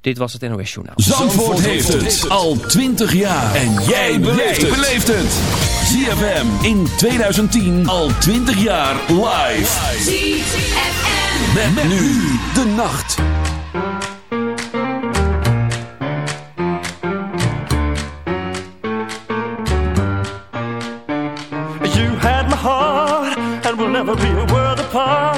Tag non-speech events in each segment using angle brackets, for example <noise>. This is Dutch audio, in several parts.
Dit was het NOS Journaal. Zandvoort, heeft het. het al 20 jaar. En jij beleeft het. ZFM in 2010 al 20 jaar live. ZFM. Met, met nu de nacht. You had my heart and we'll never be a world apart.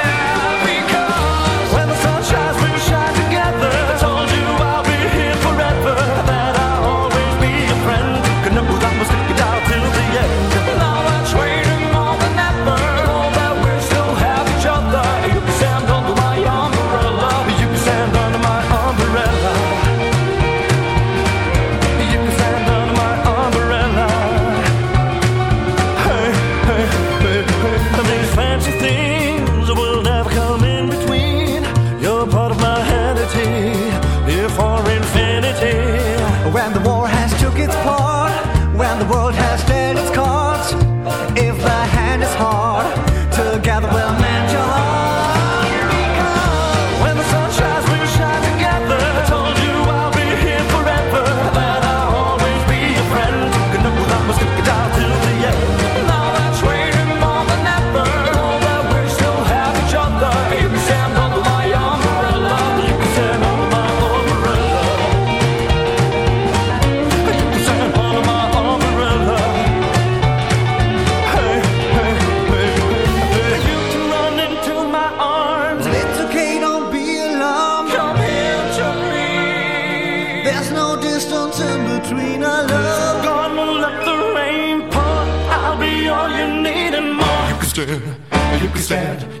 sad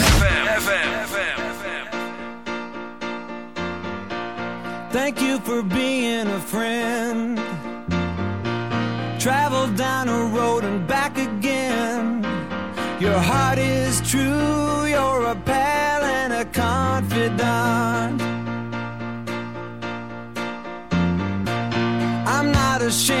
for being a friend. Travel down a road and back again. Your heart is true, you're a pal and a confidant. I'm not ashamed.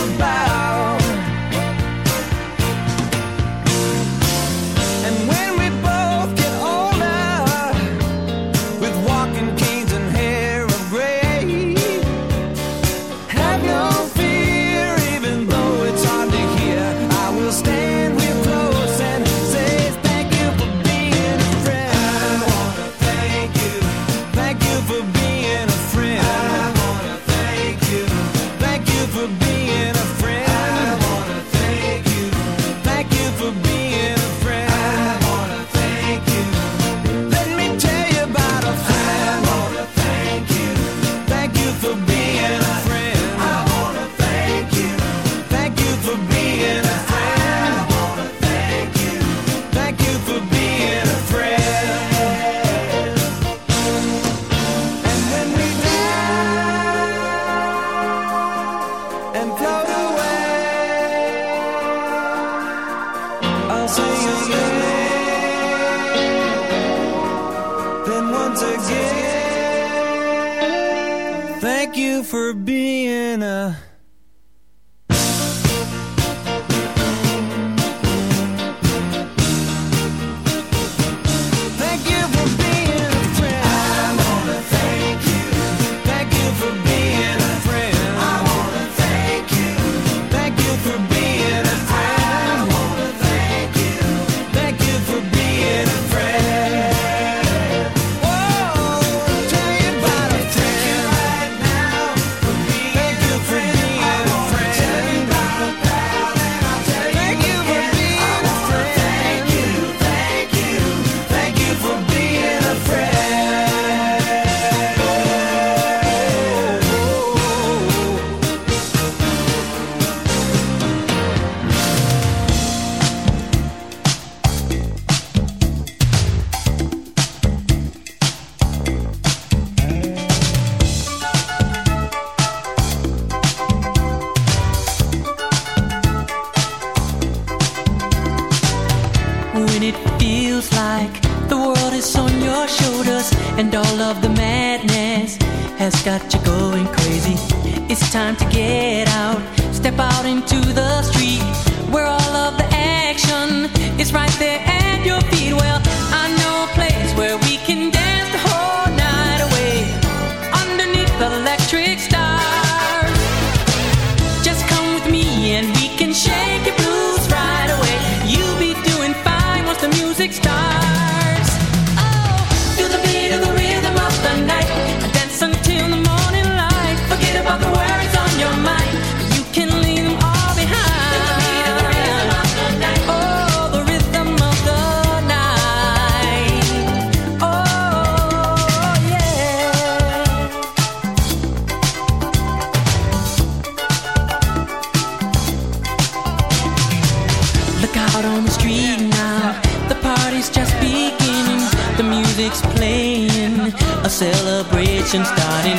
celebration starting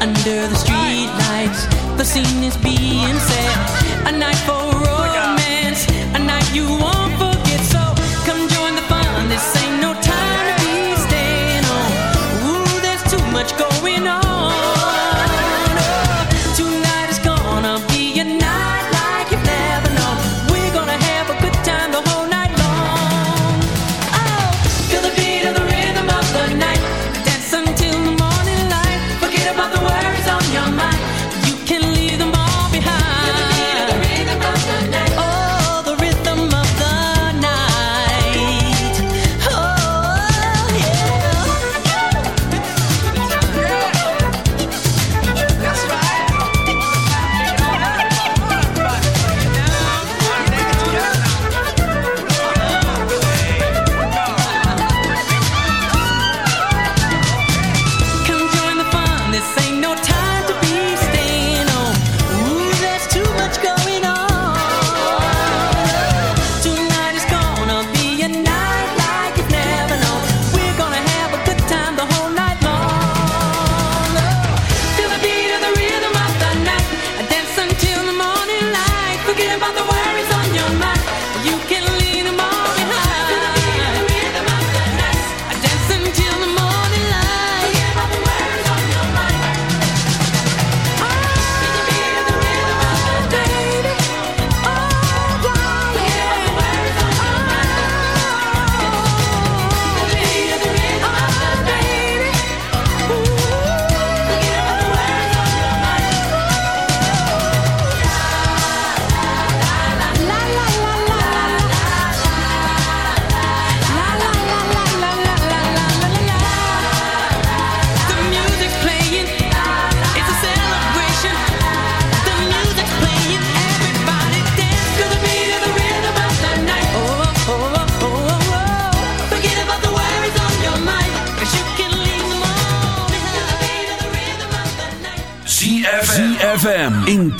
under the street lights. The scene is being set. A night for oh romance, a night you won't forget. So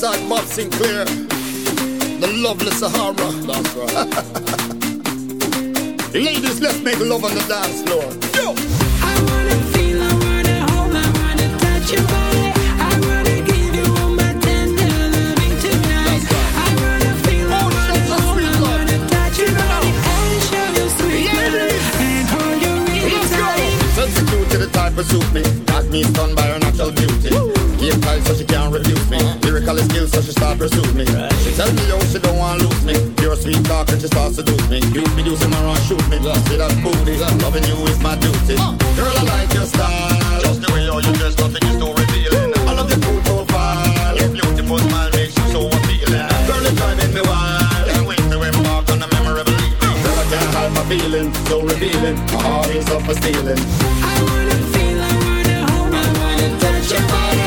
son Bob Sinclair, the lovely Sahara. That's right. <laughs> Ladies, let's make love on the dance floor. Yo! I wanna feel, I wanna hold, I wanna touch your body. type of suit me. Got me stunned by her natural beauty. Give tight so she can't refuse me. Lyrical skills so she start me. She tell me she don't want lose me. Pure sweet talk and she me. You be using my shoot me. See that booty. Loving you is my duty. Girl I like your style. Just the way you you dress, nothing is too revealing. I love your cool profile. Your beautiful smile makes you so appealing. Girl it's driving me wild. Can't wait to embark on a memorable. Girl I can't hide my feeling. So revealing. My heart is up for stealing. I wanna feel, I wanna hold, I wanna touch your body.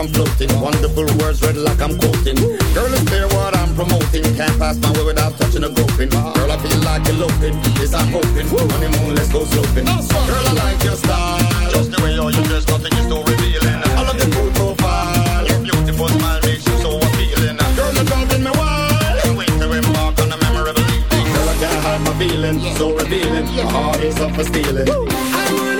I'm floating. Wonderful words read like I'm quoting. Girl, it's clear what I'm promoting. Can't pass my way without touching a groping. Girl, I feel like eloping. Yes, I'm hoping. Honeymoon, let's go sloping. Girl, I like your style. Just the way you you dress, nothing is too revealing. I love your cool profile. Your beautiful smile makes you so appealing. Girl, you're driving me wild. Can't wait to embark on a memorable evening. Girl, I can't hide my feeling. So revealing. My heart is up for stealing. I wanna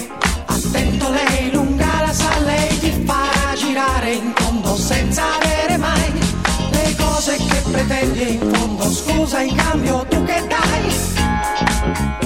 Pretendi in fondo. Scusa in cambio tu che dai?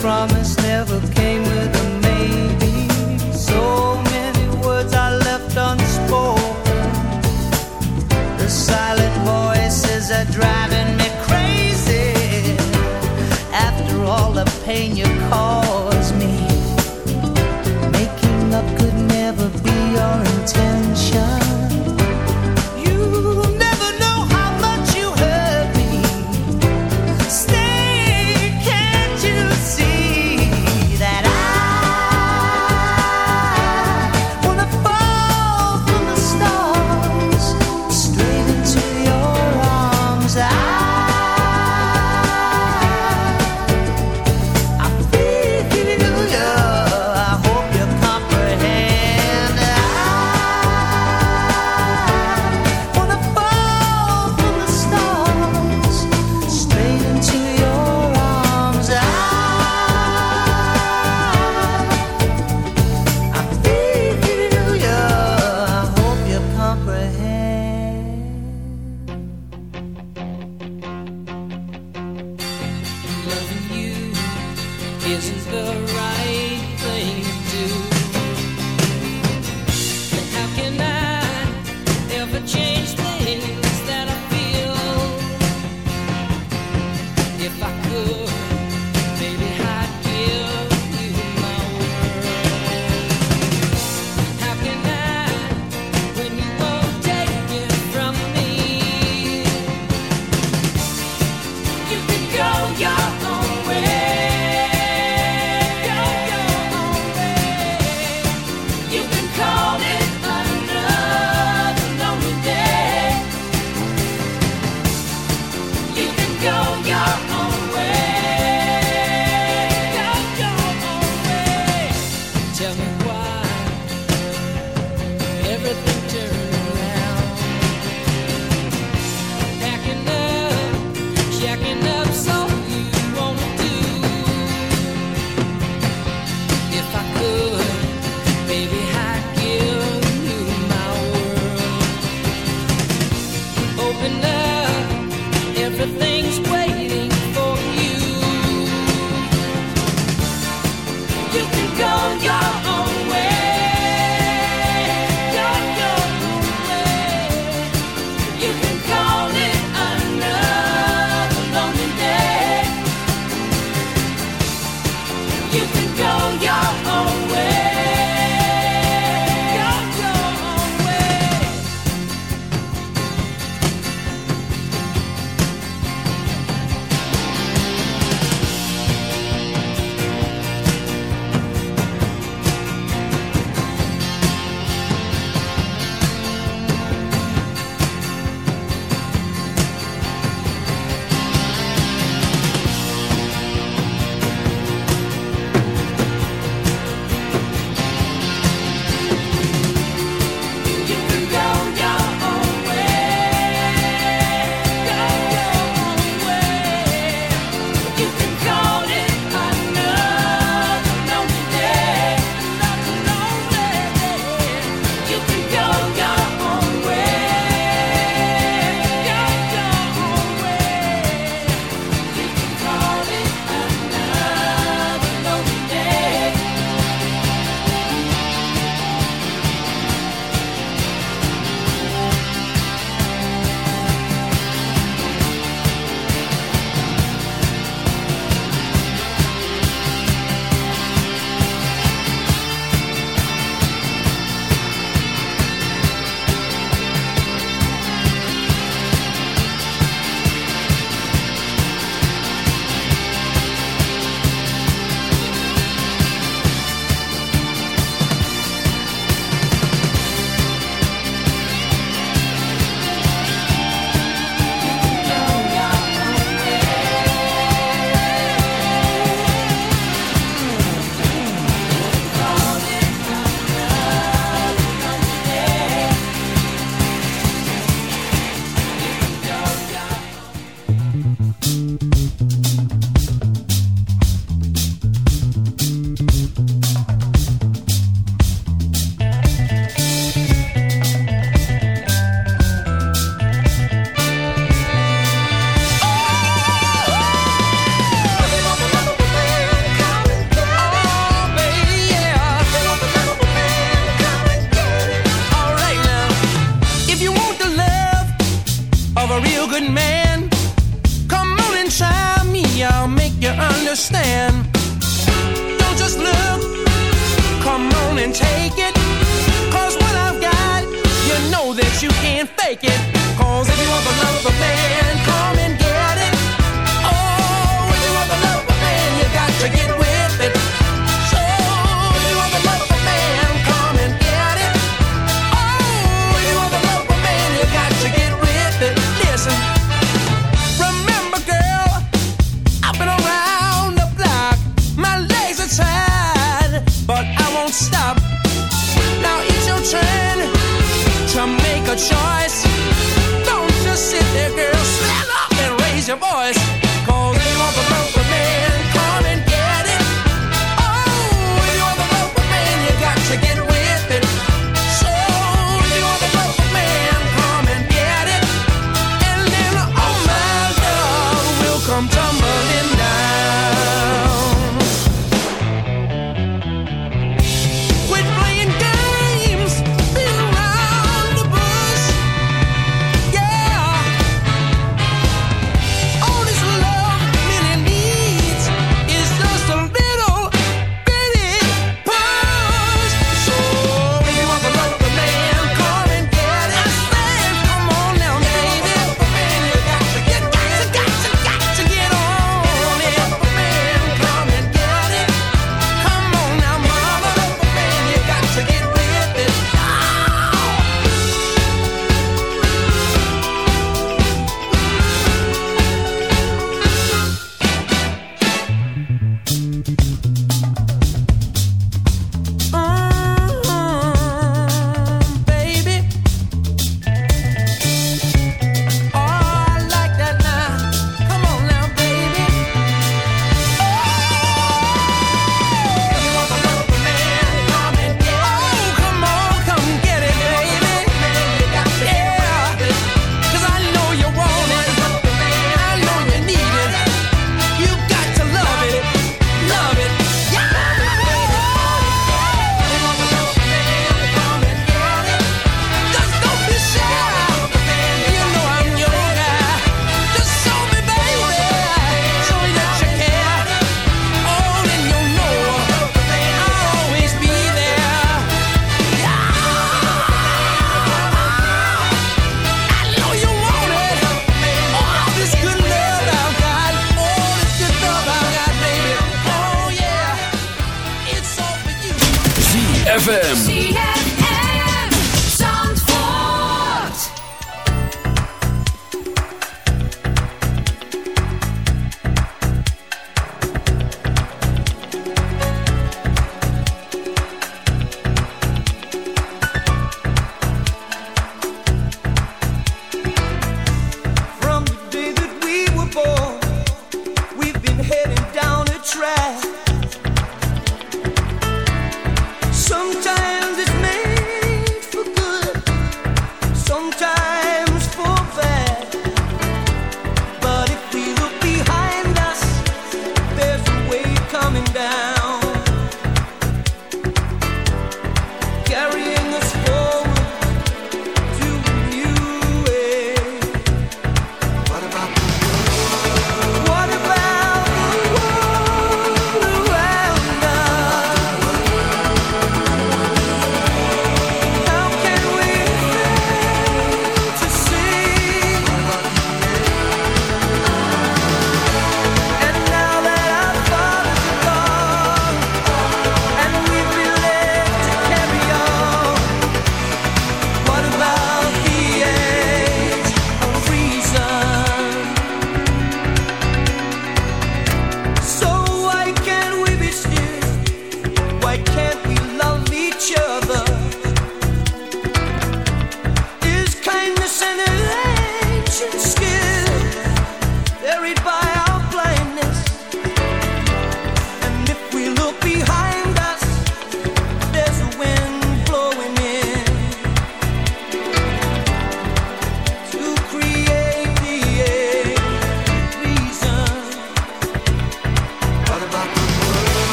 promise.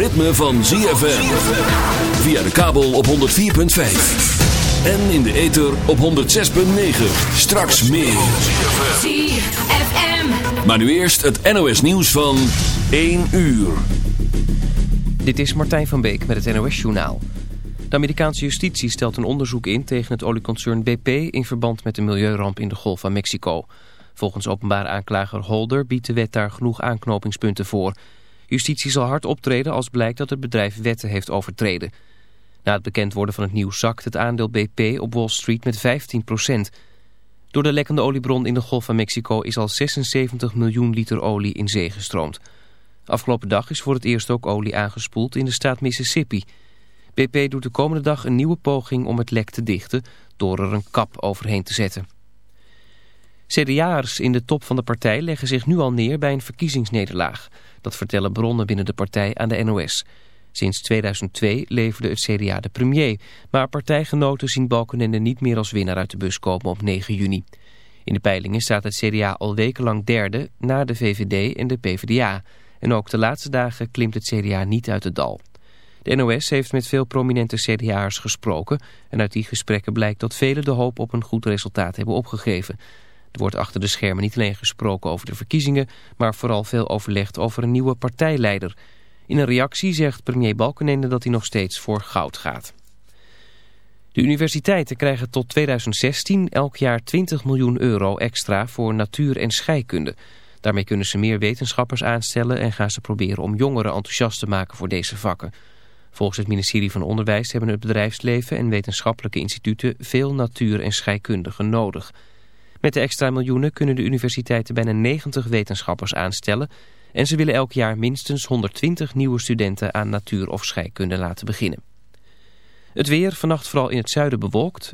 Ritme van ZFM. Via de kabel op 104.5. En in de ether op 106.9. Straks meer. ZFM. Maar nu eerst het NOS nieuws van 1 uur. Dit is Martijn van Beek met het NOS-journaal. De Amerikaanse justitie stelt een onderzoek in tegen het olieconcern BP... in verband met de milieuramp in de Golf van Mexico. Volgens openbaar aanklager Holder biedt de wet daar genoeg aanknopingspunten voor. Justitie zal hard optreden als blijkt dat het bedrijf wetten heeft overtreden. Na het bekend worden van het nieuws zakt het aandeel BP op Wall Street met 15% Door de lekkende oliebron in de Golf van Mexico is al 76 miljoen liter olie in zee gestroomd. Afgelopen dag is voor het eerst ook olie aangespoeld in de staat Mississippi. BP doet de komende dag een nieuwe poging om het lek te dichten door er een kap overheen te zetten. CDA'ers in de top van de partij leggen zich nu al neer bij een verkiezingsnederlaag. Dat vertellen bronnen binnen de partij aan de NOS. Sinds 2002 leverde het CDA de premier. Maar partijgenoten zien Balkenende niet meer als winnaar uit de bus komen op 9 juni. In de peilingen staat het CDA al wekenlang derde na de VVD en de PvdA. En ook de laatste dagen klimt het CDA niet uit het dal. De NOS heeft met veel prominente CDA'ers gesproken... en uit die gesprekken blijkt dat velen de hoop op een goed resultaat hebben opgegeven. Er wordt achter de schermen niet alleen gesproken over de verkiezingen... maar vooral veel overlegd over een nieuwe partijleider. In een reactie zegt premier Balkenende dat hij nog steeds voor goud gaat. De universiteiten krijgen tot 2016 elk jaar 20 miljoen euro extra voor natuur- en scheikunde... Daarmee kunnen ze meer wetenschappers aanstellen en gaan ze proberen om jongeren enthousiast te maken voor deze vakken. Volgens het ministerie van Onderwijs hebben het bedrijfsleven en wetenschappelijke instituten veel natuur- en scheikundigen nodig. Met de extra miljoenen kunnen de universiteiten bijna 90 wetenschappers aanstellen en ze willen elk jaar minstens 120 nieuwe studenten aan natuur of scheikunde laten beginnen. Het weer vannacht vooral in het zuiden bewolkt.